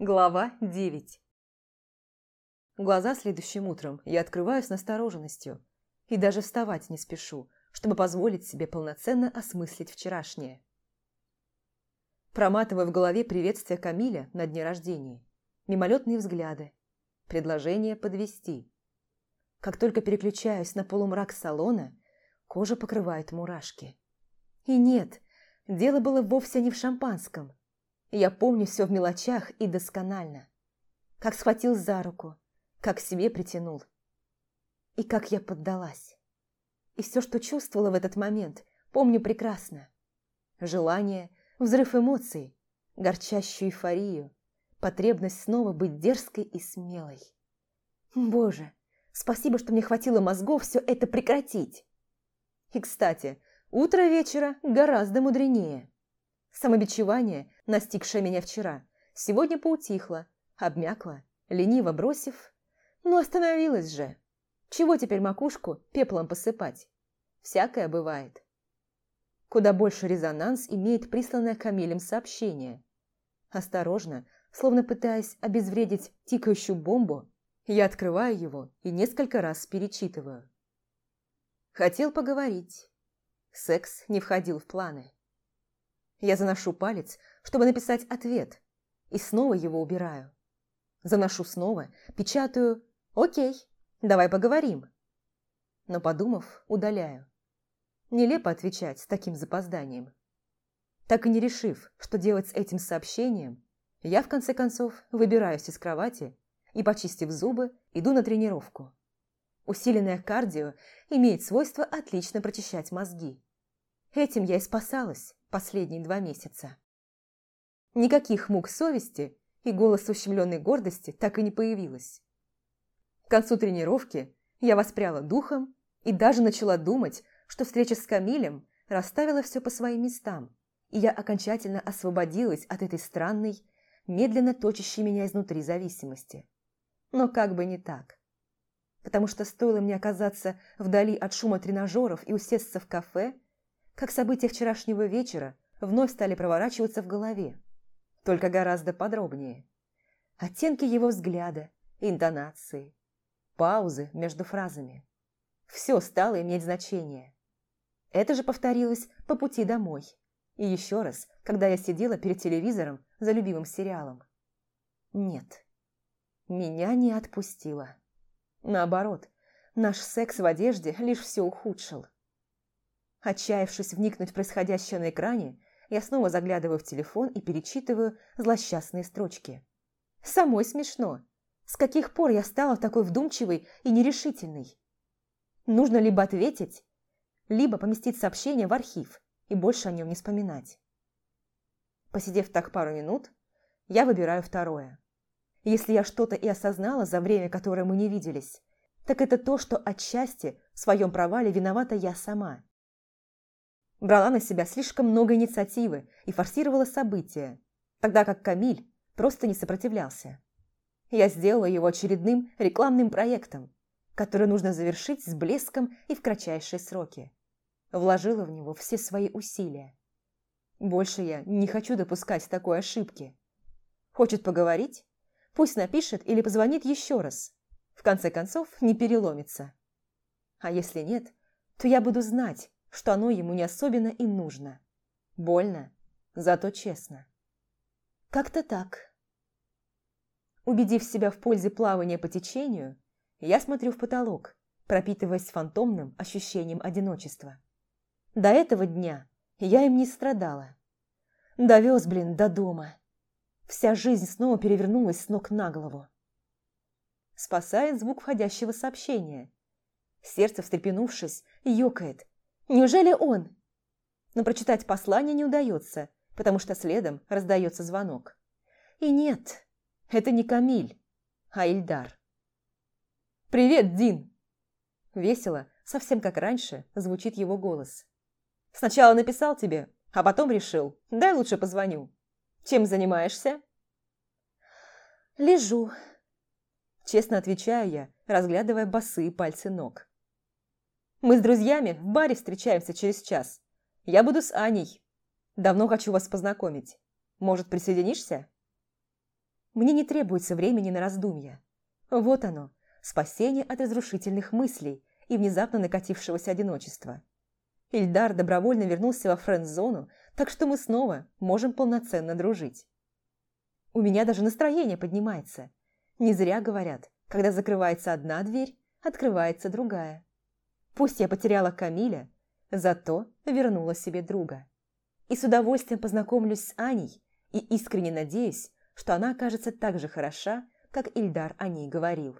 Глава 9 Глаза следующим утром я открываю с настороженностью и даже вставать не спешу, чтобы позволить себе полноценно осмыслить вчерашнее. Проматываю в голове приветствие Камиля на дне рождения, мимолетные взгляды, предложение подвести. Как только переключаюсь на полумрак салона, кожа покрывает мурашки. И нет, дело было вовсе не в шампанском. Я помню все в мелочах и досконально. Как схватил за руку, как к себе притянул. И как я поддалась. И все, что чувствовала в этот момент, помню прекрасно. Желание, взрыв эмоций, горчащую эйфорию, потребность снова быть дерзкой и смелой. Боже, спасибо, что мне хватило мозгов все это прекратить. И, кстати, утро вечера гораздо мудренее. Самобичевание, настигшее меня вчера, сегодня поутихло, обмякло, лениво бросив, но остановилось же. Чего теперь макушку пеплом посыпать? Всякое бывает. Куда больше резонанс имеет присланное Камилем сообщение. Осторожно, словно пытаясь обезвредить тикающую бомбу, я открываю его и несколько раз перечитываю. Хотел поговорить. Секс не входил в планы. Я заношу палец, чтобы написать ответ, и снова его убираю. Заношу снова, печатаю «Окей, давай поговорим». Но, подумав, удаляю. Нелепо отвечать с таким запозданием. Так и не решив, что делать с этим сообщением, я, в конце концов, выбираюсь из кровати и, почистив зубы, иду на тренировку. Усиленное кардио имеет свойство отлично прочищать мозги. Этим я и спасалась последние два месяца. Никаких мук совести и голос ущемленной гордости так и не появилось. К концу тренировки я воспряла духом и даже начала думать, что встреча с Камилем расставила все по своим местам, и я окончательно освободилась от этой странной, медленно точащей меня изнутри зависимости. Но как бы не так. Потому что стоило мне оказаться вдали от шума тренажеров и усесться в кафе, как события вчерашнего вечера вновь стали проворачиваться в голове, только гораздо подробнее. Оттенки его взгляда, интонации, паузы между фразами. Все стало иметь значение. Это же повторилось по пути домой. И еще раз, когда я сидела перед телевизором за любимым сериалом. Нет, меня не отпустило. Наоборот, наш секс в одежде лишь все ухудшил. Отчаявшись вникнуть в происходящее на экране, я снова заглядываю в телефон и перечитываю злосчастные строчки. Самой смешно. С каких пор я стала такой вдумчивой и нерешительной? Нужно либо ответить, либо поместить сообщение в архив и больше о нем не вспоминать. Посидев так пару минут, я выбираю второе. Если я что-то и осознала за время, которое мы не виделись, так это то, что отчасти в своем провале виновата я сама – брала на себя слишком много инициативы и форсировала события, тогда как Камиль просто не сопротивлялся. Я сделала его очередным рекламным проектом, который нужно завершить с блеском и в кратчайшие сроки. Вложила в него все свои усилия. Больше я не хочу допускать такой ошибки. Хочет поговорить? Пусть напишет или позвонит еще раз. В конце концов, не переломится. А если нет, то я буду знать, что оно ему не особенно и нужно. Больно, зато честно. Как-то так. Убедив себя в пользе плавания по течению, я смотрю в потолок, пропитываясь фантомным ощущением одиночества. До этого дня я им не страдала. Довез, блин, до дома. Вся жизнь снова перевернулась с ног на голову. Спасает звук входящего сообщения. Сердце, встрепенувшись, ёкает, Неужели он? Но прочитать послание не удается, потому что следом раздается звонок. И нет, это не Камиль, а Ильдар. «Привет, Дин!» Весело, совсем как раньше, звучит его голос. «Сначала написал тебе, а потом решил, дай лучше позвоню. Чем занимаешься?» «Лежу», – честно отвечаю я, разглядывая босые пальцы ног. Мы с друзьями в баре встречаемся через час. Я буду с Аней. Давно хочу вас познакомить. Может, присоединишься?» Мне не требуется времени на раздумья. Вот оно, спасение от разрушительных мыслей и внезапно накатившегося одиночества. Ильдар добровольно вернулся во френд-зону, так что мы снова можем полноценно дружить. У меня даже настроение поднимается. Не зря говорят, когда закрывается одна дверь, открывается другая. Пусть я потеряла Камиля, зато вернула себе друга. И с удовольствием познакомлюсь с Аней и искренне надеюсь, что она окажется так же хороша, как Ильдар о ней говорил.